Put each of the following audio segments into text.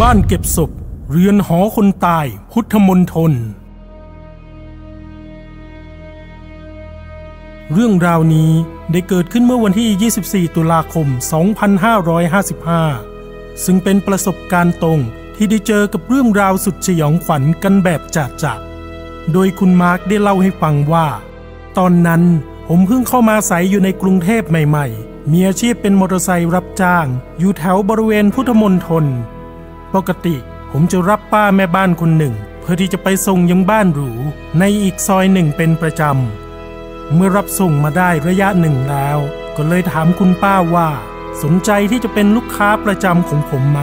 บ้านเก็บศพ เรือนหอคนตาย พุทธมนทน เรื่องราวนี้ได้เกิดขึ้นเมื่อวันที่ 24 ตุลาคม 2555 ซึ่งเป็นประสบการณ์ตรงที่ได้เจอกับเรื่องราวสุดสยองขวัญกันแบบจัดจัดโดยคุณมาร์กได้เล่าให้ฟังว่า ตอนนั้นผมเพิ่งเข้ามาใสยอยู่ในกรุงเทพใหม่ ๆ มีอาชีพเป็นมอเตอร์ไซค์รับจ้าง อยู่แถวบริเวณพุทธมณฑล ปกติผมจะรับป้าแม่บ้านคนหนึ่ง เพื่อที่จะไปส่งยังบ้านหรูในอีกซอยหนึ่งเป็นประจำ เมื่อรับส่งมาได้ระยะหนึ่งแล้ว ก็เลยถามคุณป้าว่า สนใจที่จะเป็นลูกค้าประจำของผมไหม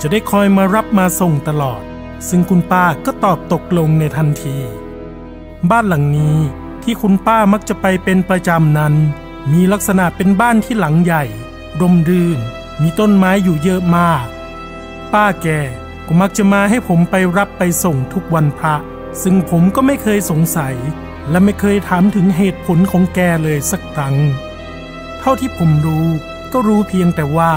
จะได้คอยมารับมาส่งตลอด ซึ่งคุณป้าก็ตอบตกลงในทันที บ้านหลังนี้ที่คุณป้ามักจะไปเป็นประจำนั้น มีลักษณะเป็นบ้านที่หลังใหญ่ ร่มรื่น มีต้นไม้อยู่เยอะมาก ป้าแกก็มักจะมาให้ผมไปรับไปส่งทุกวันพระ ซึ่งผมก็ไม่เคยสงสัย และไม่เคยถามถึงเหตุผลของแกเลยสักครั้ง เท่าที่ผมรู้ก็รู้เพียงแต่ว่า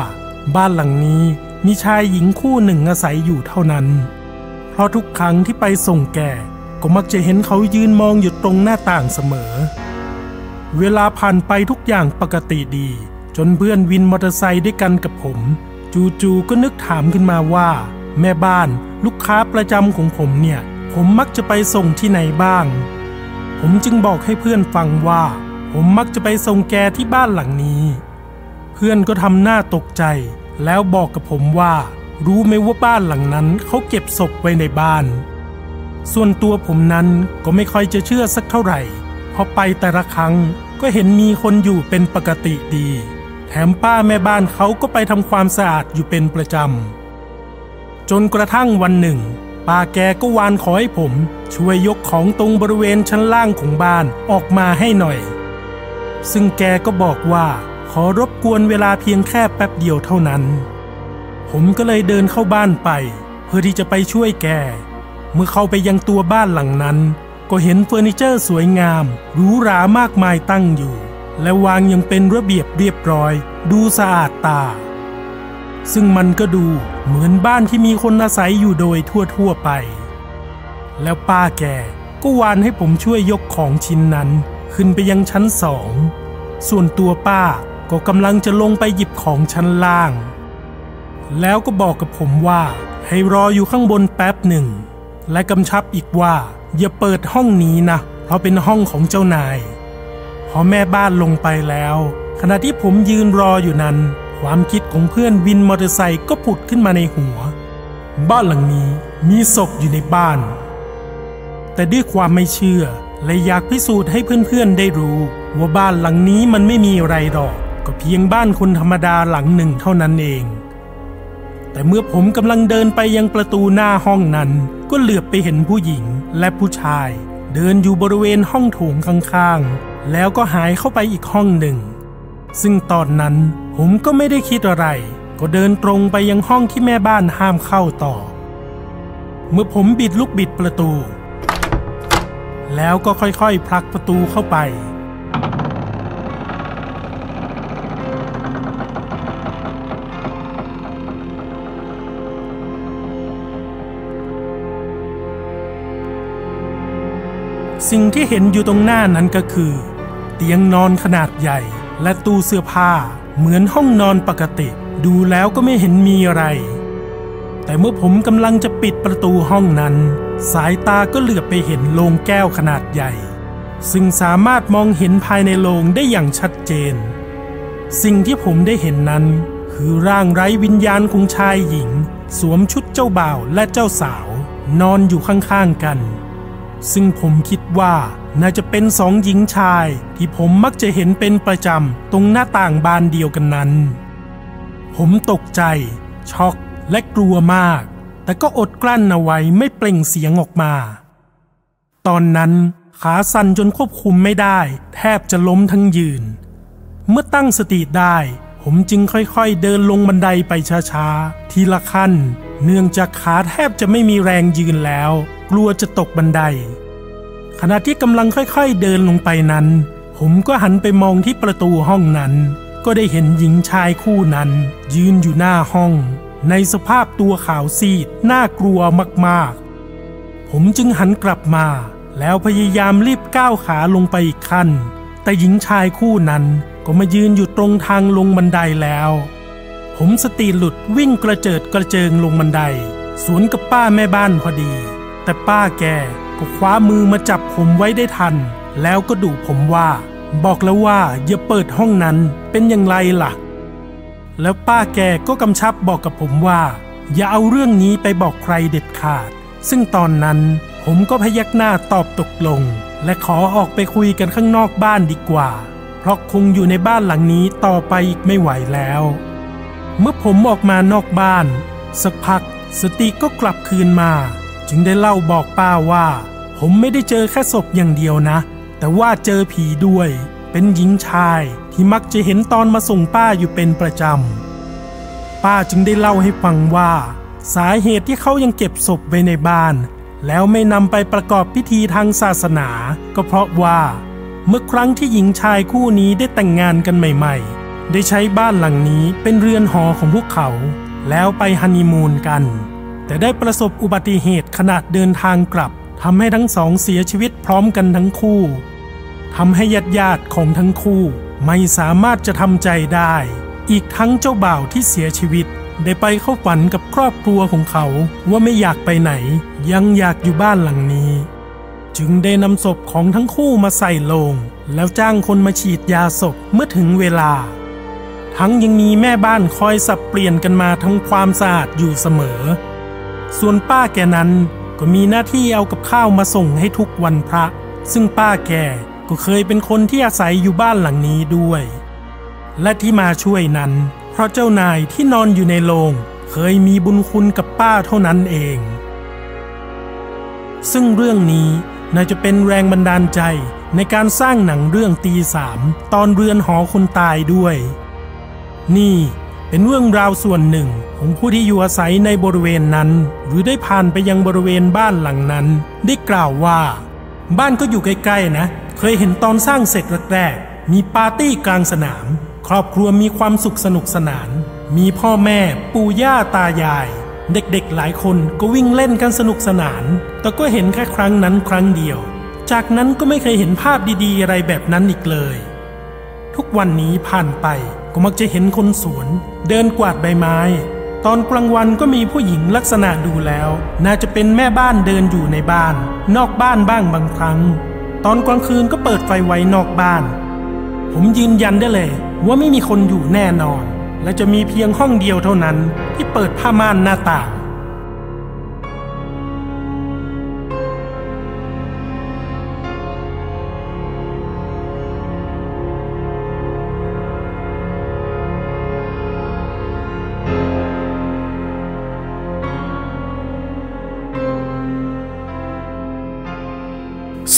บ้านหลังนี้มีชายหญิงคู่หนึ่งอาศัยอยู่เท่านั้น เพราะทุกครั้งที่ไปส่งแกก็มักจะเห็นเขายืนมองอยู่ตรงหน้าต่างเสมอ เวลาผ่านไปทุกอย่างปกติดี จนเพื่อนวินมอเตอร์ไซค์ด้วยกันกับผม จู่ๆก็นึกถามขึ้นมาว่า แม่บ้านลูกค้าประจำของผมเนี่ย ผมมักจะไปส่งที่ไหนบ้าง ผมจึงบอกให้เพื่อนฟังว่า ผมมักจะไปส่งแกที่บ้านหลังนี้ เพื่อนก็ทำหน้าตกใจ แล้วบอกกับผมว่า รู้ไหมว่าบ้านหลังนั้นเขาเก็บศพไว้ในบ้าน ส่วนตัวผมนั้นก็ไม่ค่อยจะเชื่อสักเท่าไหร่พราะไปแต่ละครั้งก็เห็นมีคนอยู่เป็นปกติดี แถมป้าแม่บ้านเขาก็ไปทำความสะอาดอยู่เป็นประจำ จนกระทั่งวันหนึ่ง ป้าแกก็วานขอให้ผม ช่วยยกของตรงบริเวณชั้นล่างของบ้านออกมาให้หน่อย ซึ่งแกก็บอกว่าขอรบกวนเวลาเพียงแค่แป๊บเดียวเท่านั้น ผมก็เลยเดินเข้าบ้านไป เพื่อที่จะไปช่วยแก เมื่อเข้าไปยังตัวบ้านหลังนั้น ก็เห็นเฟอร์นิเจอร์สวยงามหรูหรามากมายตั้งอยู่ และวางยังเป็นระเบียบเรียบร้อย ดูสะอาดตา ซึ่งมันก็ดูเหมือนบ้านที่มีคนอาศัยอยู่โดยทั่วๆไป แล้วป้าแกก็วานให้ผมช่วยยกของชิ้นนั้นขึ้นไปยังชั้นสอง ส่วนตัวป้าก็กำลังจะลงไปหยิบของชั้นล่าง แล้วก็บอกกับผมว่าให้รออยู่ข้างบนแป๊บหนึ่ง และกำชับอีกว่า อย่าเปิดห้องนี้นะ เพราะเป็นห้องของเจ้านาย อแม่บ้านลงไปแล้ว ขณะที่ผมยืนรออยู่นั้น ความคิดของเพื่อนวินมอเตอร์ไซค์ก็ผุดขึ้นมาในหัว บ้านหลังนี้มีศพอยู่ในบ้าน แต่ด้วยความไม่เชื่อและอยากพิสูจน์ให้เพื่อนๆได้รู้ ว่าบ้านหลังนี้มันไม่มีอะไรหรอก ก็เพียงบ้านคนธรรมดาหลังหนึ่งเท่านั้นเอง แต่เมื่อผมกำลังเดินไปยังประตูหน้าห้องนั้น ก็เหลือบไปเห็นผู้หญิงและผู้ชาย เดินอยู่บริเวณห้องโถงข้างๆ แล้วก็หายเข้าไปอีกห้องหนึ่ง ซึ่งตอนนั้นผมก็ไม่ได้คิดอะไร ก็เดินตรงไปยังห้องที่แม่บ้านห้ามเข้าต่อ เมื่อผมบิดลูกบิดประตู แล้วก็ค่อยๆ ผลักประตูเข้าไปสิ่งที่เห็นอยู่ตรงหน้านั้นก็คือ เตียงนอนขนาดใหญ่ และตู้เสื้อผ้า เหมือนห้องนอนปกติ ดูแล้วก็ไม่เห็นมีอะไร แต่เมื่อผมกำลังจะปิดประตูห้องนั้น สายตาก็เหลือบไปเห็นโลงแก้วขนาดใหญ่ ซึ่งสามารถมองเห็นภายในโลงได้อย่างชัดเจน สิ่งที่ผมได้เห็นนั้น คือร่างไร้วิญญาณของชายหญิง สวมชุดเจ้าบ่าวและเจ้าสาว นอนอยู่ข้างๆกัน ซึ่งผมคิดว่า น่าจะเป็นสองหญิงชายที่ผมมักจะเห็นเป็นประจำตรงหน้าต่างบานเดียวกันนั้น ผมตกใจ ช็อกและกลัวมาก แต่ก็อดกลั้นเอาไว้ไม่เปล่งเสียงออกมา ตอนนั้นขาสั่นจนควบคุมไม่ได้ แทบจะล้มทั้งยืน เมื่อตั้งสติได้ ผมจึงค่อยๆ เดินลงบันไดไปช้าๆ ทีละขั้น เนื่องจากขาแทบจะไม่มีแรงยืนแล้ว กลัวจะตกบันได ณะที่กำลังค่อยๆเดินลงไปนั้น ผมก็หันไปมองที่ประตูห้องนั้น ก็ได้เห็นหญิงชายคู่นั้น ยืนอยู่หน้าห้อง ในสภาพตัวขาวซีดน่ากลัวมากๆ ผมจึงหันกลับมา แล้วพยายามรีบก้าวขาลงไปอีกขั้น แต่หญิงชายคู่นั้นก็มายืนอยู่ตรงทางลงบันไดแล้ว ผมสติหลุดวิ่งกระเจิดกระเจิงลงบันได สวนกับป้าแม่บ้านพอดี แต่ป้าแก ก็คว้ามือมาจับผมไว้ได้ทัน แล้วก็ดุผมว่า บอกแล้วว่าอย่าเปิดห้องนั้นเป็นอย่างไรล่ะ แล้วป้าแกก็กำชับบอกกับผมว่า อย่าเอาเรื่องนี้ไปบอกใครเด็ดขาด ซึ่งตอนนั้นผมก็พยักหน้าตอบตกลง และขอออกไปคุยกันข้างนอกบ้านดีกว่า เพราะคงอยู่ในบ้านหลังนี้ต่อไปอีกไม่ไหวแล้ว เมื่อผมออกมานอกบ้าน สักพักสติก็กลับคืนมา จึงได้เล่าบอกป้าว่า ผมไม่ได้เจอแค่ศพอย่างเดียวนะ แต่ว่าเจอผีด้วย เป็นหญิงชายที่มักจะเห็นตอนมาส่งป้าอยู่เป็นประจำ ป้าจึงได้เล่าให้ฟังว่า สาเหตุที่เขายังเก็บศพไว้ในบ้าน แล้วไม่นำไปประกอบพิธีทางศาสนา ก็เพราะว่า เมื่อครั้งที่หญิงชายคู่นี้ได้แต่งงานกันใหม่ๆ ได้ใช้บ้านหลังนี้เป็นเรือนหอของพวกเขา แล้วไปฮันนีมูนกัน แต่ได้ประสบอุบัติเหตุขณะเดินทางกลับทำให้ทั้งสองเสียชีวิตพร้อมกันทั้งคู่ทำให้ญาติญาติของทั้งคู่ไม่สามารถจะทำใจได้ อีกทั้งเจ้าบ่าวที่เสียชีวิต ได้ไปเข้าฝันกับครอบครัวของเขาว่าไม่อยากไปไหน ยังอยากอยู่บ้านหลังนี้ จึงได้นำศพของทั้งคู่มาใส่โลง แล้วจ้างคนมาฉีดยาศพเมื่อถึงเวลา ทั้งยังมีแม่บ้านคอยสับเปลี่ยนกันมาทำความสะอาดอยู่เสมอ ส่วนป้าแกนั้นก็มีหน้าที่เอากับข้าวมาส่งให้ทุกวันพระ ซึ่งป้าแกก็เคยเป็นคนที่อาศัยอยู่บ้านหลังนี้ด้วย และที่มาช่วยนั้น เพราะเจ้านายที่นอนอยู่ในโรงเคยมีบุญคุณกับป้าเท่านั้นเอง ซึ่งเรื่องนี้น่าจะเป็นแรงบันดาลใจในการสร้างหนังเรื่องตีสามตอนเรือนหอคนตายด้วย นี่ เป็นเรื่องราวส่วนหนึ่งของผู้ที่อยู่อาศัยในบริเวณนั้น หรือได้ผ่านไปยังบริเวณบ้านหลังนั้น ได้กล่าวว่า บ้านก็อยู่ใกล้ๆนะ เคยเห็นตอนสร้างเสร็จแรกๆมีปาร์ตี้กลางสนาม ครอบครัวมีความสุขสนุกสนาน มีพ่อแม่ปู่ย่าตายาย เด็กๆหลายคนก็วิ่งเล่นกันสนุกสนาน แต่ก็เห็นแค่ครั้งนั้นครั้งเดียว จากนั้นก็ไม่เคยเห็นภาพดีๆ อะไรแบบนั้นอีกเลย ทุกวันนี้ผ่านไป ก็มักจะเห็นคนสวน เดินกวาดใบไม้ ตอนกลางวันก็มีผู้หญิงลักษณะดูแล้ว น่าจะเป็นแม่บ้านเดินอยู่ในบ้าน นอกบ้านบ้างบางครั้ง ตอนกลางคืนก็เปิดไฟไว้นอกบ้าน ผมยืนยันได้เลย ว่าไม่มีคนอยู่แน่นอน และจะมีเพียงห้องเดียวเท่านั้นที่เปิดผ้าม่านหน้าต่าง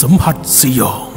สัมผัสสยอง